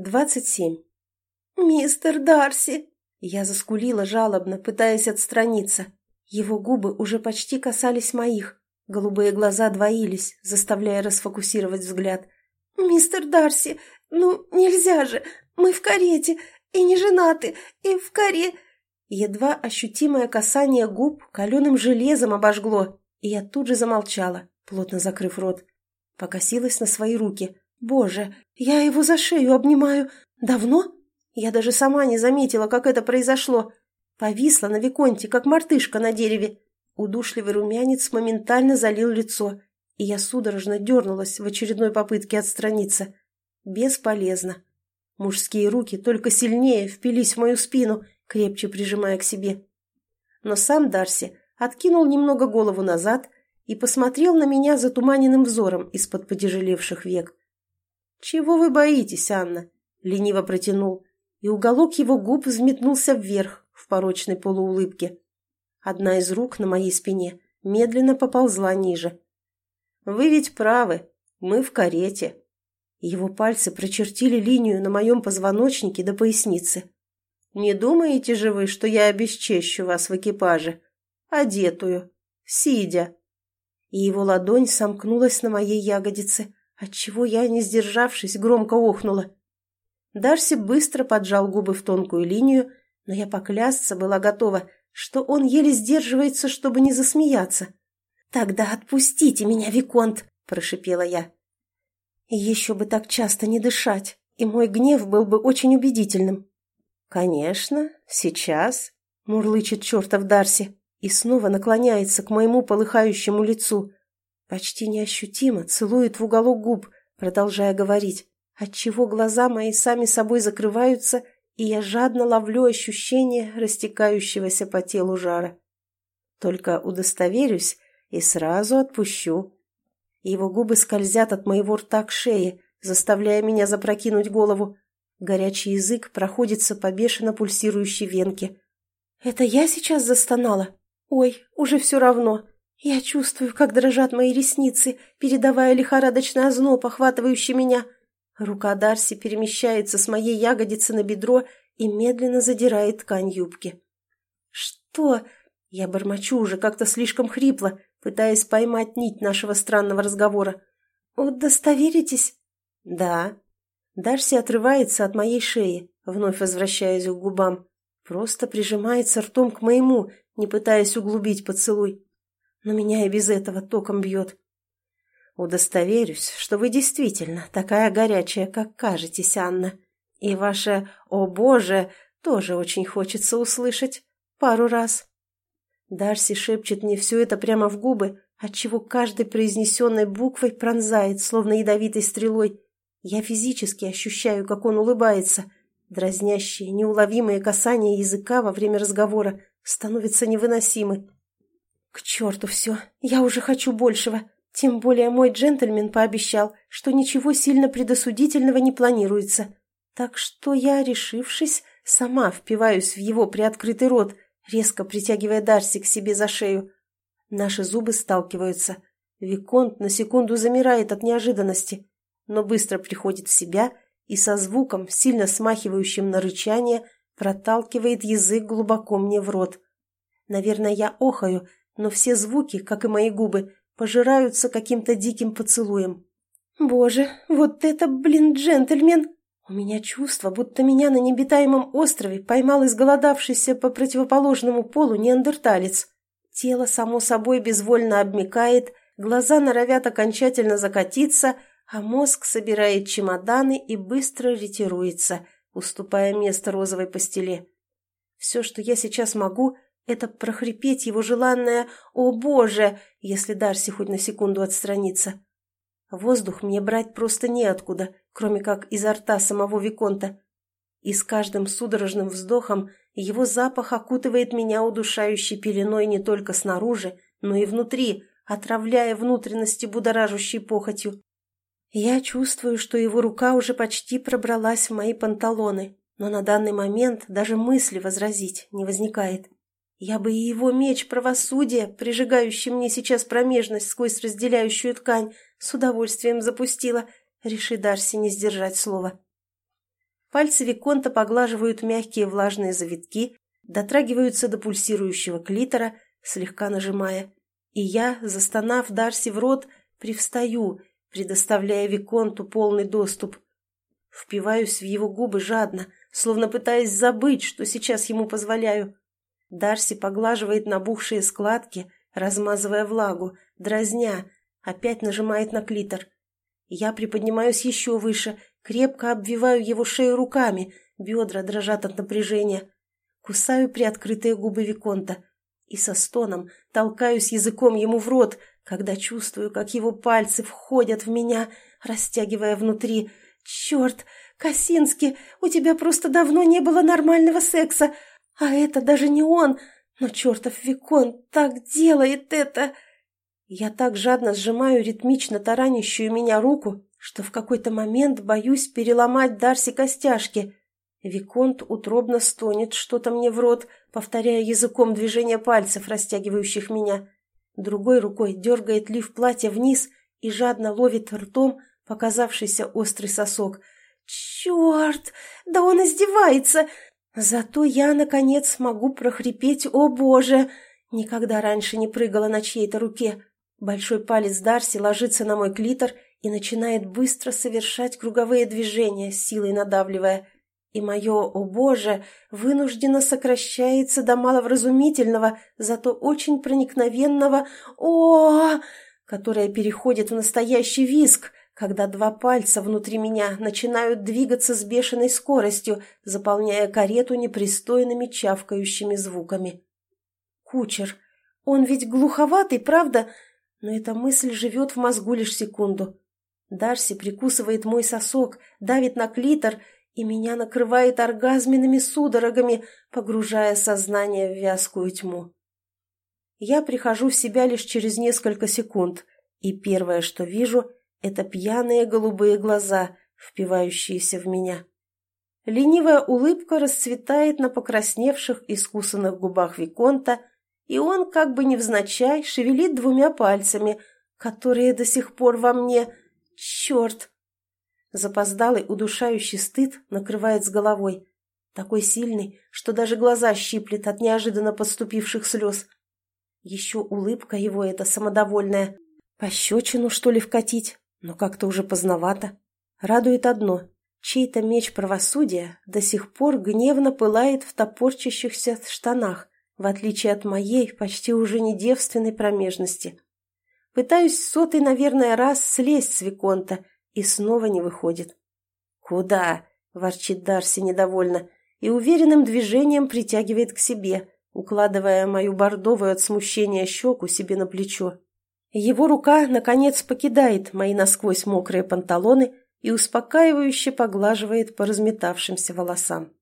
Двадцать семь. «Мистер Дарси!» Я заскулила жалобно, пытаясь отстраниться. Его губы уже почти касались моих. Голубые глаза двоились, заставляя расфокусировать взгляд. «Мистер Дарси, ну нельзя же! Мы в карете, и не женаты, и в каре...» Едва ощутимое касание губ каленым железом обожгло, и я тут же замолчала, плотно закрыв рот. Покосилась на свои руки. «Боже, я его за шею обнимаю. Давно?» Я даже сама не заметила, как это произошло. Повисла на Виконте, как мартышка на дереве. Удушливый румянец моментально залил лицо, и я судорожно дернулась в очередной попытке отстраниться. Бесполезно. Мужские руки только сильнее впились в мою спину, крепче прижимая к себе. Но сам Дарси откинул немного голову назад и посмотрел на меня затуманенным взором из-под потяжелевших век. «Чего вы боитесь, Анна?» — лениво протянул, и уголок его губ взметнулся вверх в порочной полуулыбке. Одна из рук на моей спине медленно поползла ниже. «Вы ведь правы, мы в карете». Его пальцы прочертили линию на моем позвоночнике до поясницы. «Не думаете же вы, что я обесчещу вас в экипаже? Одетую, сидя». И его ладонь сомкнулась на моей ягодице, отчего я, не сдержавшись, громко охнула. Дарси быстро поджал губы в тонкую линию, но я поклясться была готова, что он еле сдерживается, чтобы не засмеяться. «Тогда отпустите меня, Виконт!» – прошипела я. Еще бы так часто не дышать, и мой гнев был бы очень убедительным. «Конечно, сейчас», – мурлычет чертов Дарси и снова наклоняется к моему полыхающему лицу. Почти неощутимо целует в уголок губ, продолжая говорить отчего глаза мои сами собой закрываются, и я жадно ловлю ощущение растекающегося по телу жара. Только удостоверюсь и сразу отпущу. Его губы скользят от моего рта к шее, заставляя меня запрокинуть голову. Горячий язык проходится по бешено пульсирующей венке. «Это я сейчас застонала? Ой, уже все равно. Я чувствую, как дрожат мои ресницы, передавая лихорадочный озноб, охватывающий меня». Рука Дарси перемещается с моей ягодицы на бедро и медленно задирает ткань юбки. «Что?» Я бормочу уже как-то слишком хрипло, пытаясь поймать нить нашего странного разговора. «Удостоверитесь?» «Да». Дарси отрывается от моей шеи, вновь возвращаясь к губам. Просто прижимается ртом к моему, не пытаясь углубить поцелуй. Но меня и без этого током бьет. Удостоверюсь, что вы действительно такая горячая, как кажетесь, Анна. И ваше «О Боже» тоже очень хочется услышать. Пару раз. Дарси шепчет мне все это прямо в губы, отчего каждой произнесенной буквой пронзает, словно ядовитой стрелой. Я физически ощущаю, как он улыбается. Дразнящие, неуловимые касания языка во время разговора становятся невыносимы. К черту все, я уже хочу большего. Тем более мой джентльмен пообещал, что ничего сильно предосудительного не планируется. Так что я, решившись, сама впиваюсь в его приоткрытый рот, резко притягивая Дарси к себе за шею. Наши зубы сталкиваются. Виконт на секунду замирает от неожиданности, но быстро приходит в себя и со звуком, сильно смахивающим на рычание, проталкивает язык глубоко мне в рот. Наверное, я охаю, но все звуки, как и мои губы, пожираются каким-то диким поцелуем. «Боже, вот это, блин, джентльмен!» У меня чувство, будто меня на необитаемом острове поймал изголодавшийся по противоположному полу неандерталец. Тело, само собой, безвольно обмикает, глаза норовят окончательно закатиться, а мозг собирает чемоданы и быстро ретируется, уступая место розовой постеле. Все, что я сейчас могу, это прохрипеть его желанное «О, Боже!», если Дарси хоть на секунду отстранится. Воздух мне брать просто неоткуда, кроме как изо рта самого Виконта. И с каждым судорожным вздохом его запах окутывает меня удушающей пеленой не только снаружи, но и внутри, отравляя внутренности будоражащей похотью. Я чувствую, что его рука уже почти пробралась в мои панталоны, но на данный момент даже мысли возразить не возникает. Я бы и его меч правосудия, прижигающий мне сейчас промежность сквозь разделяющую ткань, с удовольствием запустила, реши Дарси не сдержать слова. Пальцы Виконта поглаживают мягкие влажные завитки, дотрагиваются до пульсирующего клитора, слегка нажимая. И я, застонав Дарси в рот, привстаю, предоставляя Виконту полный доступ. Впиваюсь в его губы жадно, словно пытаясь забыть, что сейчас ему позволяю. Дарси поглаживает набухшие складки, размазывая влагу, дразня, опять нажимает на клитор. Я приподнимаюсь еще выше, крепко обвиваю его шею руками, бедра дрожат от напряжения. Кусаю приоткрытые губы Виконта и со стоном толкаюсь языком ему в рот, когда чувствую, как его пальцы входят в меня, растягивая внутри. «Черт! Косинский, у тебя просто давно не было нормального секса! А это даже не он! Но чертов Викон так делает это!» Я так жадно сжимаю ритмично таранящую меня руку, что в какой-то момент боюсь переломать Дарси костяшки. Виконт утробно стонет что-то мне в рот, повторяя языком движения пальцев, растягивающих меня. Другой рукой дергает лиф платья вниз и жадно ловит ртом показавшийся острый сосок. «Черт! Да он издевается! Зато я, наконец, могу прохрипеть «О, Боже!» Никогда раньше не прыгала на чьей-то руке. Большой палец Дарси ложится на мой клитор и начинает быстро совершать круговые движения, силой надавливая. И мое «О Боже!» вынужденно сокращается до маловразумительного, зато очень проникновенного «О!», которое переходит в настоящий виск, когда два пальца внутри меня начинают двигаться с бешеной скоростью, заполняя карету непристойными чавкающими звуками. Кучер. Он ведь глуховатый, правда? Но эта мысль живет в мозгу лишь секунду. Дарси прикусывает мой сосок, давит на клитор, и меня накрывает оргазменными судорогами, погружая сознание в вязкую тьму. Я прихожу в себя лишь через несколько секунд, и первое, что вижу, это пьяные голубые глаза, впивающиеся в меня. Ленивая улыбка расцветает на покрасневших искусанных губах Виконта, и он, как бы невзначай, шевелит двумя пальцами, которые до сих пор во мне... Черт! Запоздалый удушающий стыд накрывает с головой, такой сильный, что даже глаза щиплет от неожиданно подступивших слез. Еще улыбка его эта самодовольная. Пощечину, что ли, вкатить? Но как-то уже поздновато. Радует одно. Чей-то меч правосудия до сих пор гневно пылает в топорчащихся штанах, в отличие от моей почти уже не девственной промежности. Пытаюсь сотый, наверное, раз слезть с Виконта, и снова не выходит. «Куда?» – ворчит Дарси недовольно и уверенным движением притягивает к себе, укладывая мою бордовую от смущения щеку себе на плечо. Его рука, наконец, покидает мои насквозь мокрые панталоны и успокаивающе поглаживает по разметавшимся волосам.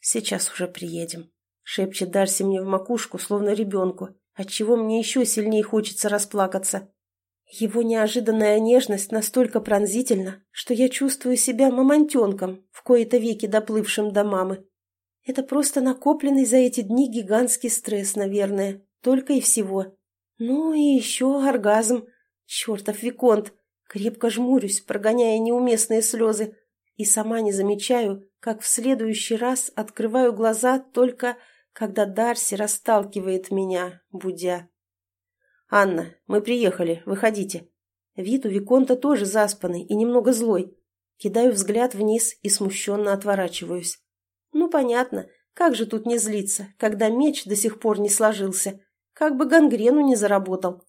«Сейчас уже приедем», — шепчет Дарси мне в макушку, словно ребенку, отчего мне еще сильнее хочется расплакаться. Его неожиданная нежность настолько пронзительна, что я чувствую себя мамонтенком, в кои-то веки доплывшим до мамы. Это просто накопленный за эти дни гигантский стресс, наверное, только и всего. Ну и еще оргазм. Чертов Виконт. Крепко жмурюсь, прогоняя неуместные слезы, и сама не замечаю, как в следующий раз открываю глаза только, когда Дарси расталкивает меня, будя. «Анна, мы приехали, выходите». Вид у Виконта тоже заспанный и немного злой. Кидаю взгляд вниз и смущенно отворачиваюсь. Ну, понятно, как же тут не злиться, когда меч до сих пор не сложился, как бы гангрену не заработал.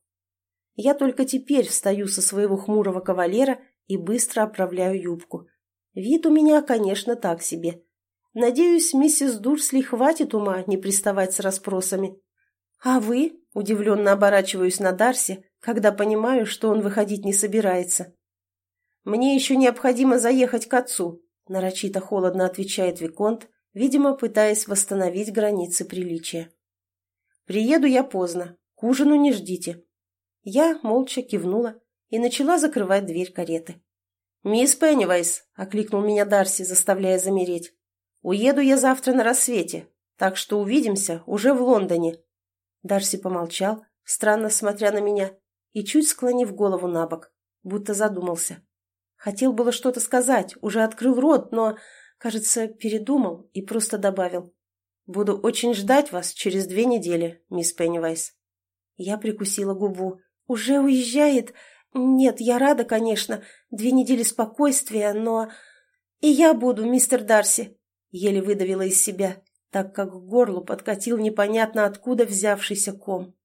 Я только теперь встаю со своего хмурого кавалера и быстро оправляю юбку. Вид у меня, конечно, так себе. Надеюсь, миссис Дурсли хватит ума не приставать с расспросами. «А вы?» – удивленно оборачиваюсь на Дарси, когда понимаю, что он выходить не собирается. «Мне еще необходимо заехать к отцу», – нарочито холодно отвечает Виконт, видимо, пытаясь восстановить границы приличия. «Приеду я поздно, к ужину не ждите». Я молча кивнула и начала закрывать дверь кареты. «Мисс Пеннивайс», — окликнул меня Дарси, заставляя замереть, — «уеду я завтра на рассвете, так что увидимся уже в Лондоне». Дарси помолчал, странно смотря на меня, и чуть склонив голову на бок, будто задумался. Хотел было что-то сказать, уже открыл рот, но Кажется, передумал и просто добавил. «Буду очень ждать вас через две недели, мисс Пеннивайс». Я прикусила губу. «Уже уезжает? Нет, я рада, конечно. Две недели спокойствия, но...» «И я буду, мистер Дарси», — еле выдавила из себя, так как к горлу подкатил непонятно откуда взявшийся ком.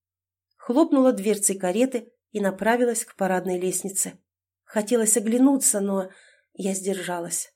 Хлопнула дверцей кареты и направилась к парадной лестнице. Хотелось оглянуться, но я сдержалась.